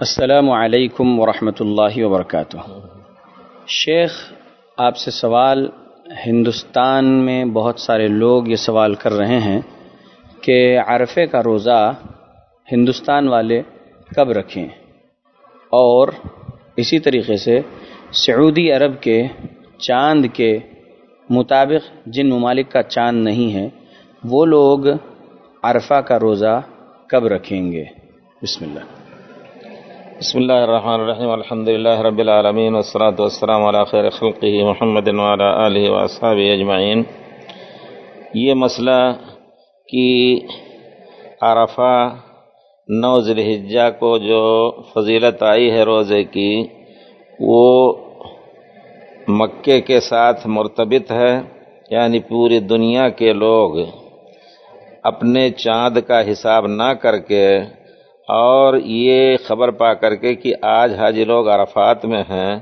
السلام علیکم ورحمۃ اللہ وبرکاتہ۔ شیخ، آپ سے سوال، ہندوستان میں بہت سارے لوگ یہ سوال کر رہے ہیں کہ عرفے کا روزہ ہندوستان والے کب رکھیں؟ اور اسی طریقے سے سعودی عرب کے چاند کے مطابق جن ممالک کا چاند نہیں ہے، وہ لوگ عرفہ کا روزہ کب رکھیں گے؟ بسم اللہ۔ بسم اللہ الرحمن الرحیم، الحمد للہ رب العالمین، والصلاة والسلام علی خیر خلقہ محمد وعلی آلہ واصحابہ اجمعین۔ یہ مسئلہ کہ عرفہ نو ذی کو جو فضیلت آئی ہے روزے کی، وہ مکے کے ساتھ مرتبط ہے یعنی پوری دنیا کے لوگ اپنے چاند کا حساب نہ کر کے اور یہ خبر پا کر کے کہ آج حاجی لوگ عرفات میں ہیں،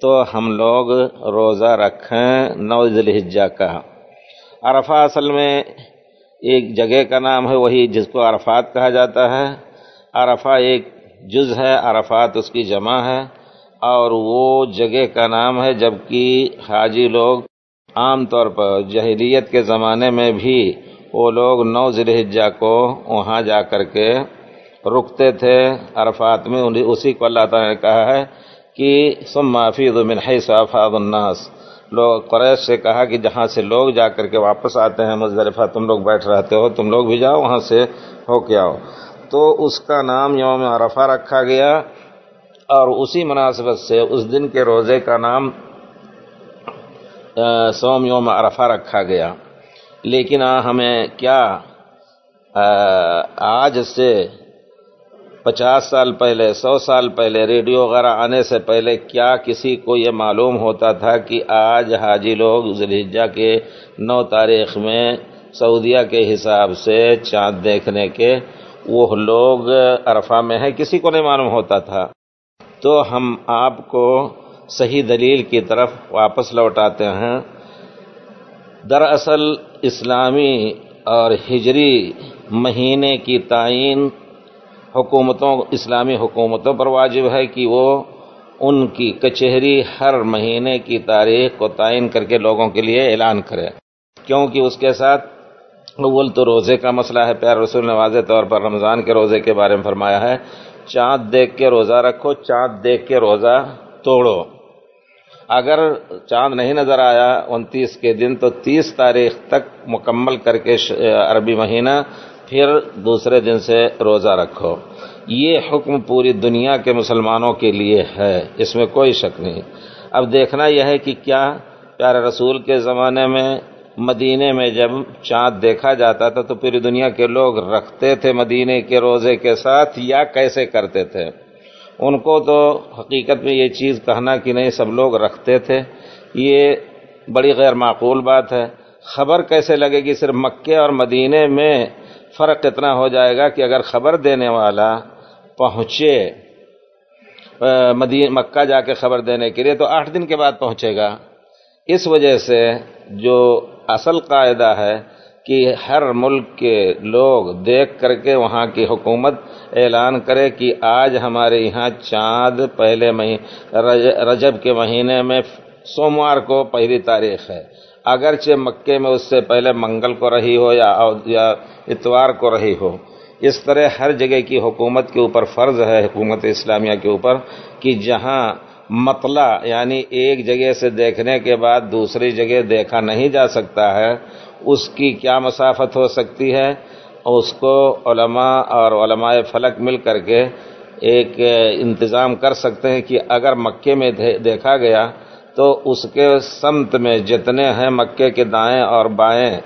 تو ہم لوگ روزہ رکھیں نو ذلحجہ کا۔ عرفہ اصل میں ایک جگہ کا نام ہے، وہی جس کو عرفات کہا جاتا ہے۔ عرفہ ایک جز ہے، عرفات اس کی جمع ہے۔ اور وہ جگہ کا نام ہے، جبکہ حاجی لوگ عام طور پر جہلیت کے زمانے میں بھی وہ لوگ نو ذلحجہ کو وہاں جا کر کے رکتے تھے عرفات میں اسی کو اللہ تعالیٰ نے کہا ہے کہ سم معافی من حیث افاد الناس۔ لوگ قریش سے کہا کہ جہاں سے لوگ جا کر کے واپس آتے ہیں مزدلفہ، تم لوگ بیٹھ رہتے ہو، تم لوگ بھی جاؤ، وہاں سے ہو کے آؤ۔ تو اس کا نام یوم عرفہ رکھا گیا اور اسی مناسبت سے اس دن کے روزے کا نام سوم یوم عرفہ رکھا گیا۔ لیکن ہمیں کیا آج سے پچاس سال پہلے، سو سال پہلے ریڈیو وغیرہ آنے سے پہلے کیا کسی کو یہ معلوم ہوتا تھا کہ آج حاجی لوگ ذلحجہ کے نو تاریخ میں سعودیہ کے حساب سے چاند دیکھنے کے وہ لوگ عرفہ میں ہیں، کسی کو نہیں معلوم ہوتا تھا۔ تو ہم آپ کو صحیح دلیل کی طرف واپس لوٹاتے ہیں۔ دراصل اسلامی اور ہجری مہینے کی تعین حکومتوں، اسلامی حکومتوں پر واجب ہے کہ وہ ان کی کچہری ہر مہینے کی تاریخ کو تعین کر کے لوگوں کے لیے اعلان کرے۔ کیونکہ اس کے ساتھ اول تو روزے کا مسئلہ ہے پیار رسول نے واضح طور پر رمضان کے روزے کے بارے میں فرمایا ہے، چاند دیکھ کے روزہ رکھو، چاند دیکھ کے روزہ توڑو۔ اگر چاند نہیں نظر آیا انتیس کے دن، تو تیس تاریخ تک مکمل کر کے عربی مہینہ پھر دوسرے دن سے روزہ رکھو۔ یہ حکم پوری دنیا کے مسلمانوں کے لیے ہے، اس میں کوئی شک نہیں۔ اب دیکھنا یہ ہے کہ کیا پیارے رسول کے زمانے میں، مدینے میں جب چاند دیکھا جاتا تھا تو پوری دنیا کے لوگ رکھتے تھے مدینے کے روزے کے ساتھ یا کیسے کرتے تھے۔ ان کو تو حقیقت میں یہ چیز کہنا کہ نہیں، سب لوگ رکھتے تھے۔ یہ بڑی غیر معقول بات ہے۔ خبر کیسے لگے گی؟ صرف مکے اور مدینے میں فرق اتنا ہو جائے گا کہ اگر خبر دینے والا پہنچے مدین، مکہ جا کے خبر دینے کے لیے تو آٹھ دن کے بعد پہنچے گا۔ اس وجہ سے جو اصل قاعدہ ہے کہ ہر ملک کے لوگ دیکھ کر کے وہاں کی حکومت اعلان کرے کہ آج ہمارے یہاں چاند پہلے رجب کے مہینے میں سوموار کو پہلی تاریخ ہے۔ اگرچہ مکے میں اس سے پہلے منگل کو رہی ہو یا اتوار کو رہی ہو، اس طرح ہر جگہ کی حکومت کے اوپر فرض ہے، حکومت اسلامیہ کے اوپر، کہ جہاں مطلع یعنی ایک جگہ سے دیکھنے کے بعد دوسری جگہ دیکھا نہیں جا سکتا ہے، اس کی کیا مسافت ہو سکتی ہے؟ اس کو علماء اور علماء فلک مل کر کے ایک انتظام کر سکتے ہیں کہ اگر مکے میں دیکھا گیا تو اس کے سمت میں جتنے ہیں مکے کے دائیں اور بائیں،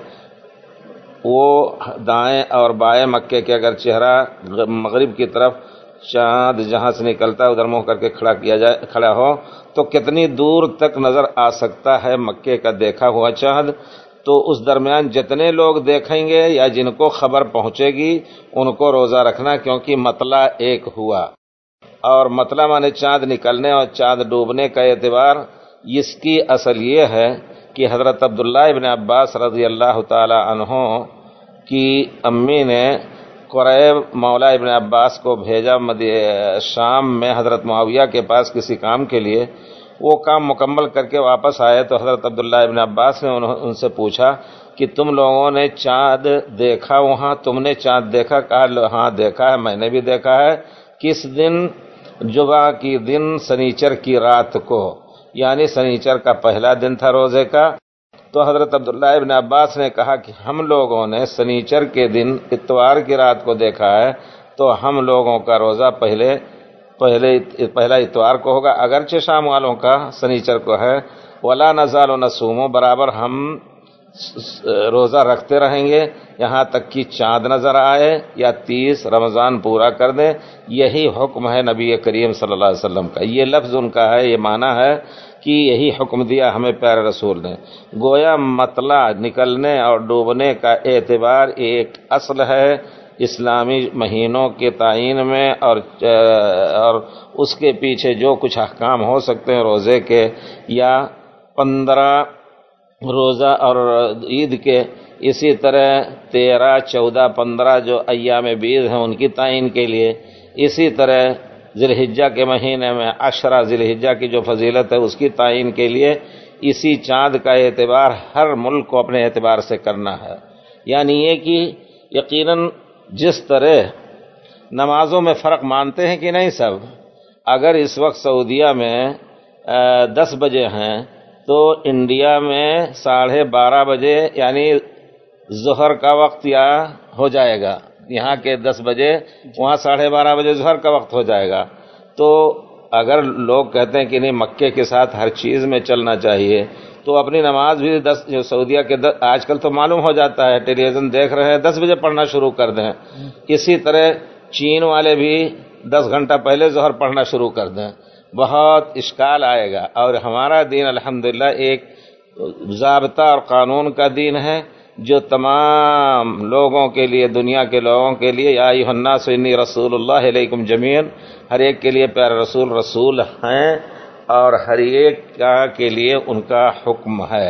وہ دائیں اور بائیں مکے کے اگر چہرہ مغرب کی طرف چاند جہاں سے نکلتا ہے، ادھر منہ کر کے کھڑا کیا جائے، کھڑا ہو، تو کتنی دور تک نظر آ سکتا ہے مکے کا دیکھا ہوا چاند؟ تو اس درمیان جتنے لوگ دیکھیں گے یا جن کو خبر پہنچے گی، ان کو روزہ رکھنا کیونکہ مطلع ایک ہوا۔ اور مطلع مانے چاند نکلنے اور چاند ڈوبنے کا اعتبار اس کی اصل یہ ہے کہ حضرت عبداللہ ابن عباس رضی اللہ تعالی عنہ کی امی نے قریب مولا ابن عباس کو بھیجا شام میں حضرت معاویہ کے پاس کسی کام کے لیے۔ وہ کام مکمل کر کے واپس آئے تو حضرت عبداللہ ابن عباس نے ان سے پوچھا کہ تم لوگوں نے چاند دیکھا؟ وہاں تم نے چاند دیکھا؟ کہا ہاں دیکھا ہے، میں نے بھی دیکھا ہے۔ کس دن؟ جبا کی دن، سنیچر کی رات کو۔ یعنی سنیچر کا پہلا دن تھا روزے کا، تو حضرت عبداللہ ابن عباس نے کہا کہ ہم لوگوں نے سنیچر کے دن اتوار کی رات کو دیکھا ہے، تو ہم لوگوں کا روزہ پہلے پہلے پہلا اتوار کو ہوگا۔ اگرچہ شام والوں کا سنیچر کو ہے، ولا نزال و نسومو برابر ہم روزہ رکھتے رہیں گے، یہاں تک کہ چاند نظر آئے یا تیس رمضان پورا کر دیں، یہی حکم ہے نبی کریم صلی اللہ علیہ وسلم کا۔ یہ لفظ ان کا ہے، یہ معنی ہے کہ یہی حکم دیا ہمیں پیارے رسول نے۔ گویا مطلع نکلنے اور ڈوبنے کا اعتبار ایک اصل ہے اسلامی مہینوں کے تعین میں اور اور اس کے پیچھے جو کچھ احکام ہو سکتے ہیں روزے کے، یا پندرہ روزہ اور عید کے اسی طرح تیرہ، چودہ، پندرہ جو ایام بیز ہیں ان کی تعین کے لیے اسی طرح ذی کے مہینے میں اشرا ذی کی جو فضیلت ہے اس کی تعین کے لیے اسی چاند کا اعتبار ہر ملک کو اپنے اعتبار سے کرنا ہے۔ یعنی یہ کہ یقیناً جس طرح نمازوں میں فرق مانتے ہیں کہ نہیں سب، اگر اس وقت سعودیہ میں دس بجے ہیں تو انڈیا میں ساڑھے بارہ بجے یعنی ظہر کا وقت یا ہو جائے گا۔ یہاں کے دس بجے، وہاں ساڑھے بارہ بجے ظہر کا وقت ہو جائے گا۔ تو اگر لوگ کہتے ہیں کہ نہیں، مکے کے ساتھ ہر چیز میں چلنا چاہیے، تو اپنی نماز بھی دس، جو سعودیہ کے دس، آج کل تو معلوم ہو جاتا ہے ٹیلی ویژن دیکھ رہے ہیں، دس بجے پڑھنا شروع کر دیں۔ اسی طرح چین والے بھی دس گھنٹہ پہلے ظہر پڑھنا شروع کر دیں۔ بہت اشکال آئے گا۔ اور ہمارا دین الحمدللہ ایک ضابطہ اور قانون کا دین ہے جو تمام لوگوں کے لیے، دنیا کے لوگوں کے لیے، یا الناس انی رسول اللہ علیکم جمین ہر ایک کے لیے پیارے رسول رسول ہیں اور ہر ایک کا کے لیے ان کا حکم ہے۔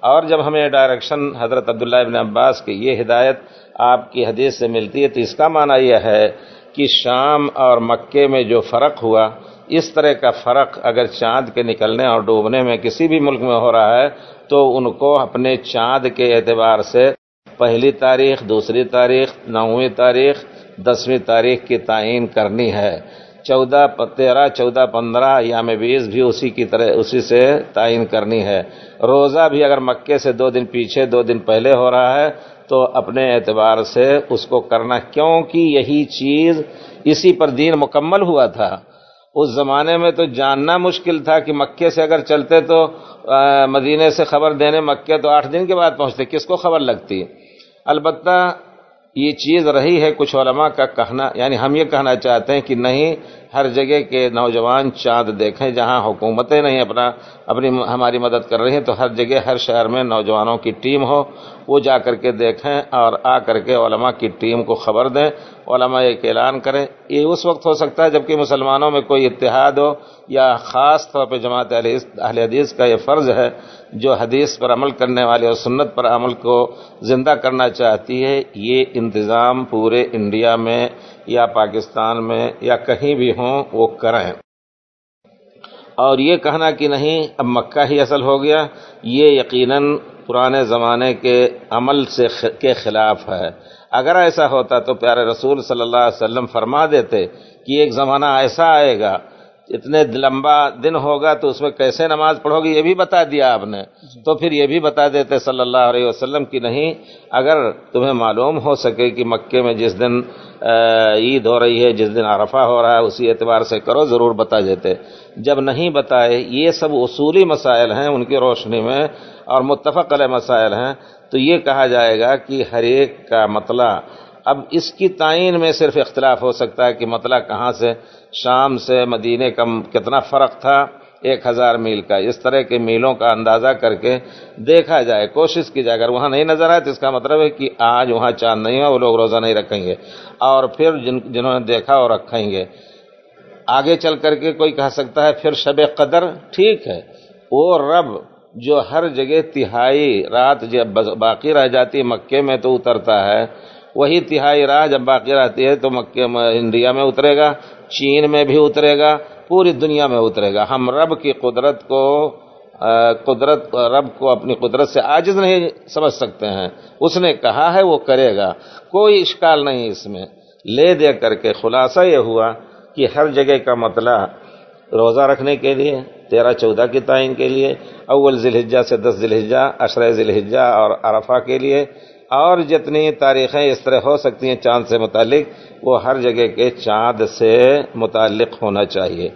اور جب ہمیں ڈائریکشن حضرت عبداللہ ابن عباس کی یہ ہدایت آپ کی حدیث سے ملتی ہے تو اس کا معنی یہ ہے کہ شام اور مکے میں جو فرق ہوا اس طرح کا فرق اگر چاند کے نکلنے اور ڈوبنے میں کسی بھی ملک میں ہو رہا ہے، تو ان کو اپنے چاند کے اعتبار سے پہلی تاریخ، دوسری تاریخ، نویں تاریخ، دسویں تاریخ کی تعین کرنی ہے۔ چودہ تیرہ، چودہ پندرہ یا میں بیس بھی اسی کی طرح، اسی سے تعین کرنی ہے۔ روزہ بھی اگر مکے سے دو دن پیچھے، دو دن پہلے ہو رہا ہے، تو اپنے اعتبار سے اس کو کرنا۔ کیونکہ یہی چیز اسی پر دین مکمل ہوا تھا۔ اس زمانے میں تو جاننا مشکل تھا کہ مکے سے اگر چلتے تو مدینے سے خبر دینے مکے تو آٹھ دن کے بعد پہنچتے، کس کو خبر لگتی؟ البتہ یہ چیز رہی ہے کچھ علماء کا کہنا یعنی ہم یہ کہنا چاہتے ہیں کہ نہیں، ہر جگہ کے نوجوان چاند دیکھیں جہاں حکومتیں نہیں اپنا، اپنی، ہماری مدد کر رہی ہیں، تو ہر جگہ، ہر شہر میں نوجوانوں کی ٹیم ہو وہ جا کر کے دیکھیں اور آ کر کے علماء کی ٹیم کو خبر دیں، علماء ایک اعلان کریں۔ یہ اس وقت ہو سکتا ہے جبکہ مسلمانوں میں کوئی اتحاد ہو یا خاص طور پہ جماعت اہل حدیث کا یہ فرض ہے، جو حدیث پر عمل کرنے والے اور سنت پر عمل کو زندہ کرنا چاہتی ہے، یہ انتظام پورے انڈیا میں یا پاکستان میں یا کہیں بھی ہوں، وہ کریں۔ اور یہ کہنا کہ نہیں، اب مکہ ہی اصل ہو گیا۔ یہ یقیناً پرانے زمانے کے عمل سے کے خلاف ہے۔ اگر ایسا ہوتا تو پیارے رسول صلی اللہ علیہ وسلم فرما دیتے کہ ایک زمانہ ایسا آئے گا، اتنے لمبا دن ہوگا تو اس میں کیسے نماز پڑھو گی یہ بھی بتا دیا آپ نے۔ تو پھر یہ بھی بتا دیتے صلی اللہ علیہ وسلم کی نہیں، اگر تمہیں معلوم ہو سکے کہ مکے میں جس دن عید ہو رہی ہے، جس دن عرفہ ہو رہا ہے، اسی اعتبار سے کرو، ضرور بتا دیتے۔ جب نہیں بتائے، یہ سب اصولی مسائل ہیں ان کی روشنی میں۔ اور متفق علیہ مسائل ہیں، تو یہ کہا جائے گا کہ ہر ایک کا مطلع اب اس کی تعین میں صرف اختلاف ہو سکتا ہے کہ مطلع کہاں سے، شام سے، مدینے کا کتنا فرق تھا، ایک ہزار میل کا، اس طرح کے میلوں کا اندازہ کر کے دیکھا جائے، کوشش کی جائے، اگر وہاں نہیں نظر آئے تو اس کا مطلب ہے کہ آج وہاں چاند نہیں ہوا وہ لوگ روزہ نہیں رکھیں گے۔ اور پھر جن، جنہوں نے دیکھا وہ رکھیں گے۔ آگے چل کر کے کوئی کہہ سکتا ہے، پھر شب قدر، ٹھیک ہے۔ وہ رب جو ہر جگہ تہائی رات جب باقی رہ جاتی ہے مکے میں تو اترتا ہے، وہی تہائی راہ جب باقی رہتی ہے تو مکہ انڈیا میں اترے گا، چین میں بھی اترے گا، پوری دنیا میں اترے گا۔ ہم رب کی قدرت کو قدرت، رب کو اپنی قدرت سے عاجز نہیں سمجھ سکتے ہیں۔ اس نے کہا ہے وہ کرے گا۔ کوئی اشکال نہیں اس میں۔ لے دے کر کے خلاصہ یہ ہوا کہ ہر جگہ کا مطلع روزہ رکھنے کے لیے، تیرہ چودہ کی تعین کے لیے، اول ذی سے دس ذی عشر ذی اور عرفہ کے لیے۔ اور جتنی تاریخیں اس طرح ہو سکتی ہیں چاند سے متعلق، وہ ہر جگہ کے چاند سے متعلق ہونا چاہیے۔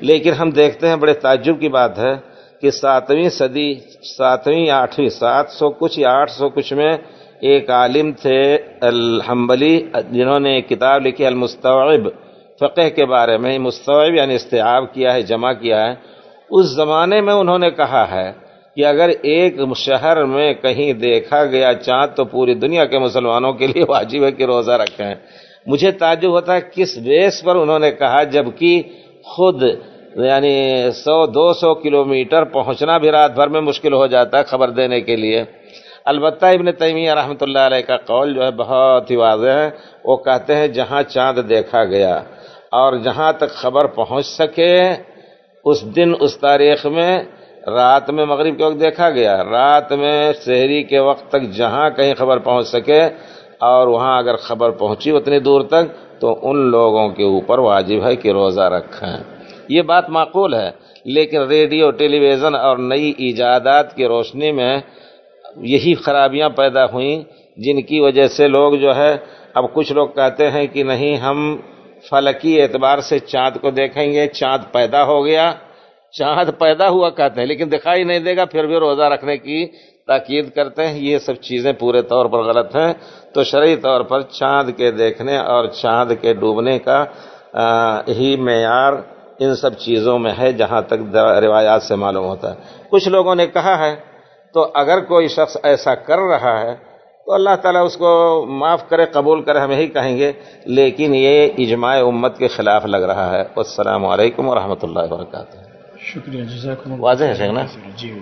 لیکن ہم دیکھتے ہیں، بڑے تعجب کی بات ہے کہ ساتویں صدی، ساتویں آٹھویں، سات سو کچھ یا آٹھ سو کچھ میں ایک عالم تھے الحمبلی جنہوں نے ایک کتاب لکھی، المستوعب۔ فقہ کے بارے میں مستوعب یعنی استعاب کیا ہے، جمع کیا ہے۔ اس زمانے میں انہوں نے کہا ہے کہ اگر ایک شہر میں کہیں دیکھا گیا چاند تو پوری دنیا کے مسلمانوں کے لیے واجب ہے کہ روزہ رکھیں۔ مجھے تعجب ہوتا ہے کس بیس پر انہوں نے کہا، جبکہ خود یعنی سو، دو سو کلو میٹر پہنچنا بھی رات بھر میں مشکل ہو جاتا ہے خبر دینے کے لیے۔ البتہ ابن تیمیہ رحمۃ اللہ علیہ کا قول جو ہے بہت ہی واضح ہے۔ وہ کہتے ہیں، جہاں چاند دیکھا گیا اور جہاں تک خبر پہنچ سکے، اس دن، اس تاریخ میں، رات میں مغرب کے وقت دیکھا گیا۔ رات میں شہری کے وقت تک جہاں کہیں خبر پہنچ سکے اور وہاں اگر خبر پہنچی اتنی دور تک، تو ان لوگوں کے اوپر واجب ہے کہ روزہ رکھیں۔ یہ بات معقول ہے، لیکن ریڈیو، ٹیلی ویژن اور نئی ایجادات کی روشنی میں یہی خرابیاں پیدا ہوئیں، جن کی وجہ سے لوگ جو ہے، اب کچھ لوگ کہتے ہیں کہ نہیں، ہم فلکی اعتبار سے چاند کو دیکھیں گے، چاند پیدا ہو گیا۔ چاند پیدا ہوا کہتے ہیں، لیکن دکھائی نہیں دے گا، پھر بھی روزہ رکھنے کی تاکید کرتے ہیں۔ یہ سب چیزیں پورے طور پر غلط ہیں۔ تو شرعی طور پر چاند کے دیکھنے اور چاند کے ڈوبنے کا ہی معیار ان سب چیزوں میں ہے جہاں تک روایات سے معلوم ہوتا ہے۔ کچھ لوگوں نے کہا ہے، تو اگر کوئی شخص ایسا کر رہا ہے تو اللہ تعالیٰ اس کو معاف کرے قبول کرے ہم یہی کہیں گے۔ لیکن یہ اجماع امت کے خلاف لگ رہا ہے۔ السلام علیکم ورحمۃ اللہ وبرکاتہ۔ شکریہ واضح ہے نا؟ جی